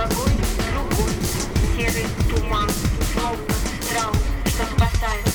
bagulho no corpo. Serem tomados, falta, grau, estão passando.